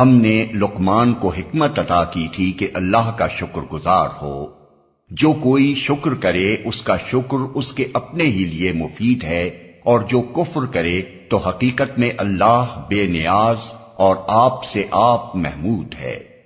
ہم نے لقمان کو حکمت عطا کی تھی کہ اللہ کا شکر گزار ہو۔ جو کوئی شکر کرے، اس کا شکر اس کے اپنے ہی لیے مفید ہے، اور جو کفر کرے، تو حقیقت میں اللہ بے نیاز اور آپ سے آپ محمود ہے۔